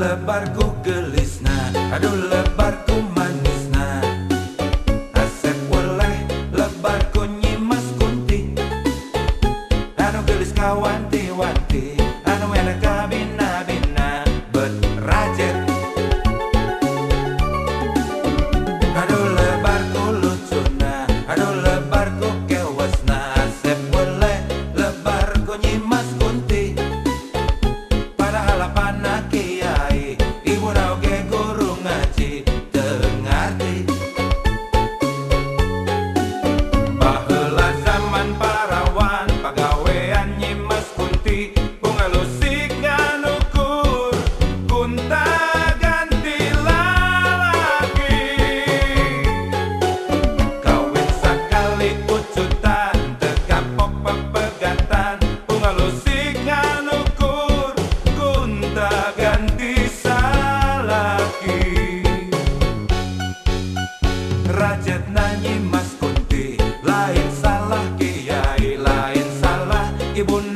lebarku gelisna Aduh lebarku manis Jibon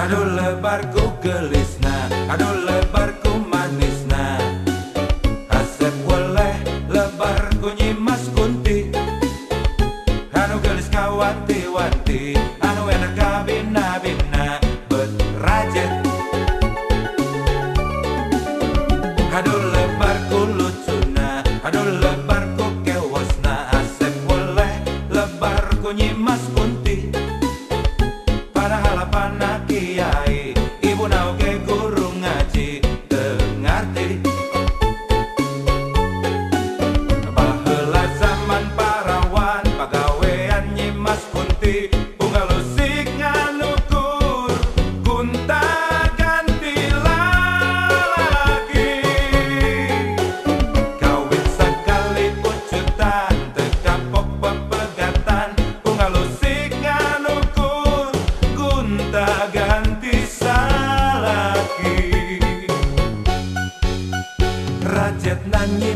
Aduh lebarku gelisna Aduh lebar Vietnam